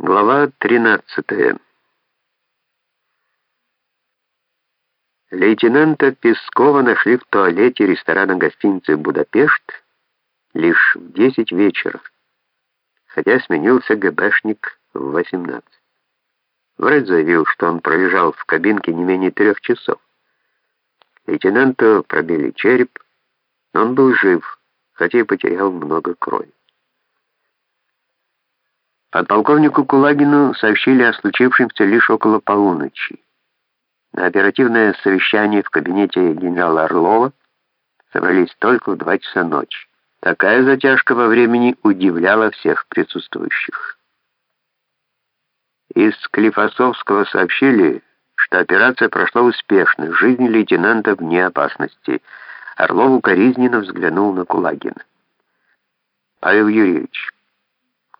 Глава 13. Лейтенанта Пескова нашли в туалете ресторана гостиницы «Будапешт» лишь в 10 вечера, хотя сменился ГБшник в 18. Врач заявил, что он пролежал в кабинке не менее трех часов. Лейтенанту пробили череп, но он был жив, хотя и потерял много крови. Подполковнику Кулагину сообщили о случившемся лишь около полуночи. На оперативное совещание в кабинете генерала Орлова собрались только в два часа ночи. Такая затяжка во времени удивляла всех присутствующих. Из Клифосовского сообщили, что операция прошла успешно, жизнь лейтенанта вне опасности. Орлов укоризненно взглянул на Кулагина. «Павел Юрьевич,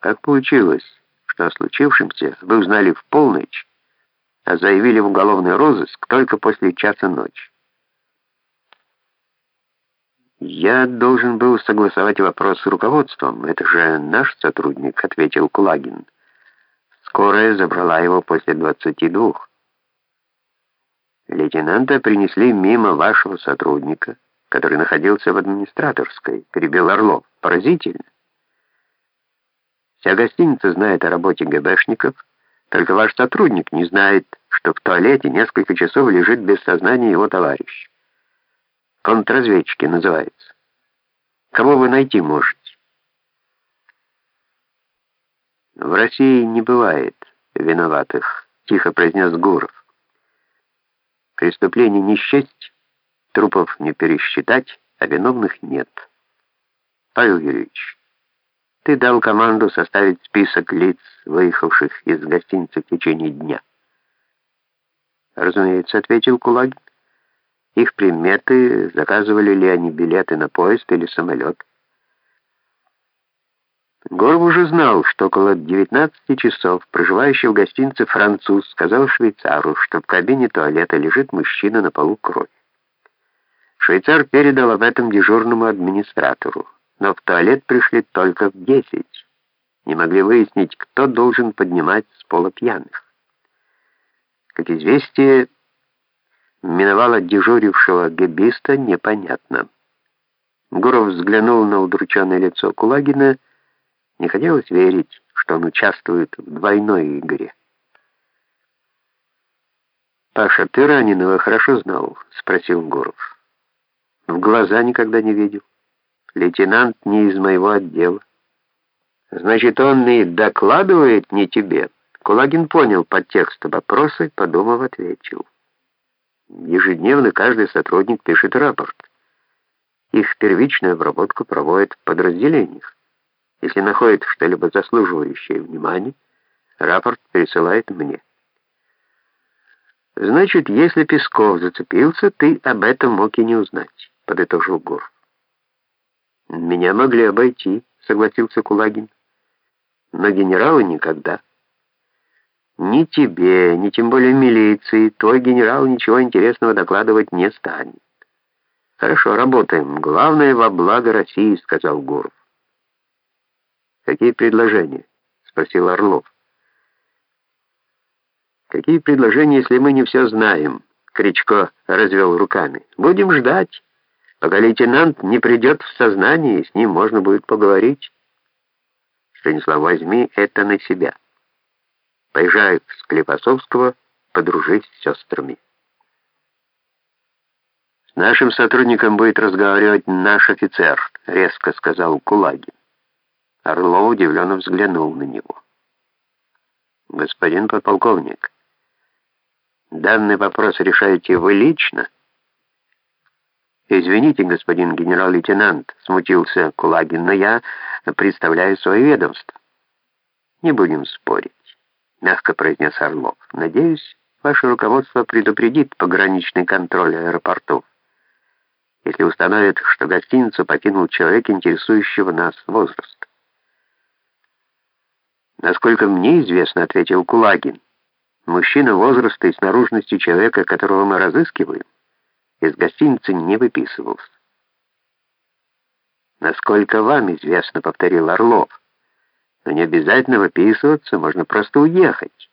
как получилось, что о случившемся вы узнали в полночь, а заявили в уголовный розыск только после часа ночи?» «Я должен был согласовать вопрос с руководством. Это же наш сотрудник», — ответил Кулагин. «Скорая забрала его после двадцати двух». Лейтенанта принесли мимо вашего сотрудника, который находился в администраторской, перебил Орлов. Поразительно. Вся гостиница знает о работе ГБшников, только ваш сотрудник не знает, что в туалете несколько часов лежит без сознания его товарищ. Контрразведчики называется. Кого вы найти можете? В России не бывает виноватых, тихо произнес Гуров. Преступлений не счесть, трупов не пересчитать, а виновных нет. Павел Юрьевич, ты дал команду составить список лиц, выехавших из гостиницы в течение дня. Разумеется, ответил Кулагин. Их приметы, заказывали ли они билеты на поезд или самолет. Горб уже знал, что около 19 часов проживающий в гостинице француз сказал швейцару, что в кабине туалета лежит мужчина на полу кровь. Швейцар передал об этом дежурному администратору, но в туалет пришли только в 10. Не могли выяснить, кто должен поднимать с пола пьяных. Как известие миновало дежурившего гебиста, непонятно. Гуров взглянул на удрученное лицо Кулагина не хотелось верить, что он участвует в двойной игре. «Паша, ты раненого хорошо знал?» — спросил Гуров. «В глаза никогда не видел. Лейтенант не из моего отдела». «Значит, он и докладывает не тебе?» Кулагин понял подтекст вопроса и, подумав, ответил. Ежедневно каждый сотрудник пишет рапорт. Их первичную обработку проводят в подразделениях. Если находит что-либо заслуживающее внимания, рапорт пересылает мне. Значит, если Песков зацепился, ты об этом мог и не узнать, подытожил Гор. Меня могли обойти, согласился Кулагин. Но генералы никогда. Ни тебе, ни тем более милиции, твой генерал ничего интересного докладывать не станет. Хорошо, работаем. Главное во благо России, сказал Гуров. «Какие предложения?» — спросил Орлов. «Какие предложения, если мы не все знаем?» — Кричко развел руками. «Будем ждать, пока лейтенант не придет в сознание, с ним можно будет поговорить. Станислав, возьми это на себя. Поезжай в Склифосовского, подружись с сестрами». «С нашим сотрудником будет разговаривать наш офицер», — резко сказал Кулагин. Орлов удивленно взглянул на него. «Господин подполковник, данный вопрос решаете вы лично?» «Извините, господин генерал-лейтенант», — смутился Кулагин, «но я представляю свое ведомство». «Не будем спорить», — мягко произнес Орлов. «Надеюсь, ваше руководство предупредит пограничный контроль аэропортов, если установит, что гостиницу покинул человек, интересующего нас возраст. «Насколько мне известно», — ответил Кулагин, «мужчина возраста и с наружностью человека, которого мы разыскиваем, из гостиницы не выписывался». «Насколько вам известно», — повторил Орлов, Но не обязательно выписываться, можно просто уехать.